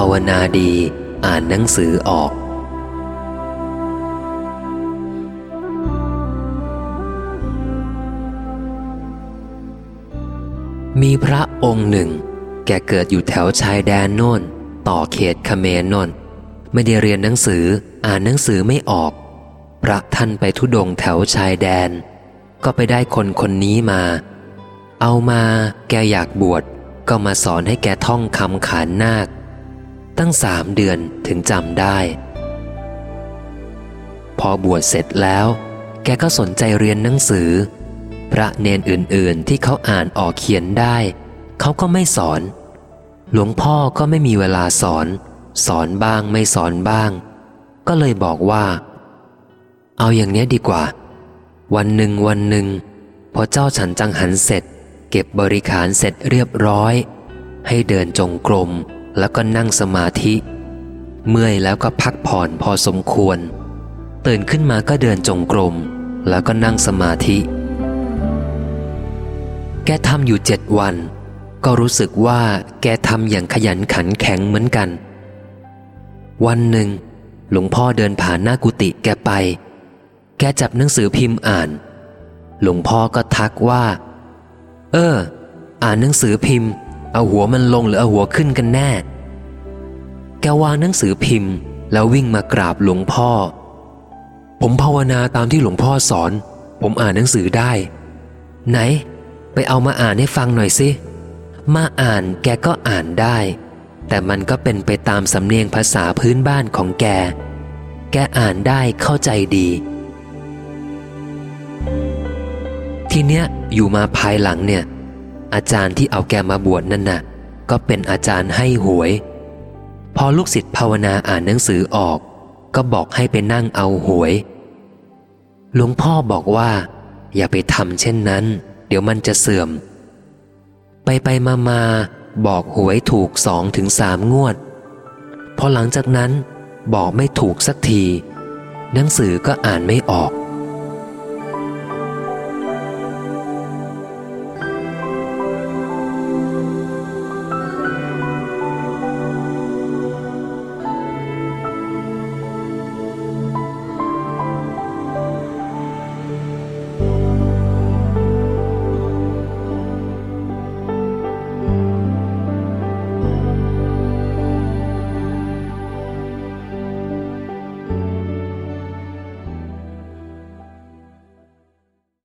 าวนาดีอ่านหนังสือออก มีพระองค์หนึ่ง แกเกิดอยู่แถวชายแดนโน่น ต่อเขตเมรนนไม่ได้เรียนหนังสืออ่านหนังสือไม่ออก พระท่านไปทุดงแถวชายแดน ก็ไปได้คนคนนี้มา เอามาแกอยากบวชก็มาสอนให้แกท่องคำขานนาค ตั้งสามเดือนถึงจำได้ พอบวชเสร็จแล้ว แกก็สนใจเรียนหนังสือ พระเนนอื่นๆ ที่เขาอ่านออกเขียนได้ เขาก็ไม่สอน หลวงพ่อก็ไม่มีเวลาสอน สอนบ้างไม่สอนบ้าง ก็เลยบอกว่า เอาอย่างนี้ดีกว่า วันหนึ่งวันหนึ่งพอเจ้าฉันจังหันเสร็จ เก็บบริขารเสร็จเรียบร้อย ให้เดินจงกรม แล้วก็นั่งสมาธิ เมื่อยแล้วก็พักผ่อนพอสมควร ตื่นขึ้นมาก็เดินจงกรม แล้วก็นั่งสมาธิ แกทำอยู่เจ็ดวัน ก็รู้สึกว่าแกทำอย่างขยันขันแข็งเหมือนกัน วันหนึ่ง หลวงพ่อเดินผ่านหน้ากุฏิแกไป แกจับหนังสือพิมพ์อ่าน หลวงพ่อก็ทักว่า เออ อ่านหนังสือพิมพ์ เอาหัวมันลงหรือเอาหัวขึ้นกันแน่ แกวางหนังสือพิมพ์ แล้ววิ่งมากราบหลวงพ่อ ผมภาวนาตามที่หลวงพ่อสอน ผมอ่านหนังสือได้ ไหน ไปเอามาอ่านให้ฟังหน่อยสิ มาอ่านแกก็อ่านได้ แต่มันก็เป็นไปตามสำเนียงภาษาพื้นบ้านของแก แกอ่านได้เข้าใจดีทีเนี้ยอยู่มาภายหลังเนี่ย อาจารย์ที่เอาแกมาบวชนั่นน่ะ ก็เป็นอาจารย์ให้หวย พอลูกศิษย์ภาวนาอ่านหนังสือออก ก็บอกให้ไปนั่งเอาหวย หลวงพ่อบอกว่า อย่าไปทำเช่นนั้น เดี๋ยวมันจะเสื่อม ไปไปมามาบอกหวยถูกสองถึงสามงวด พอหลังจากนั้นบอกไม่ถูกสักที หนังสือก็อ่านไม่ออก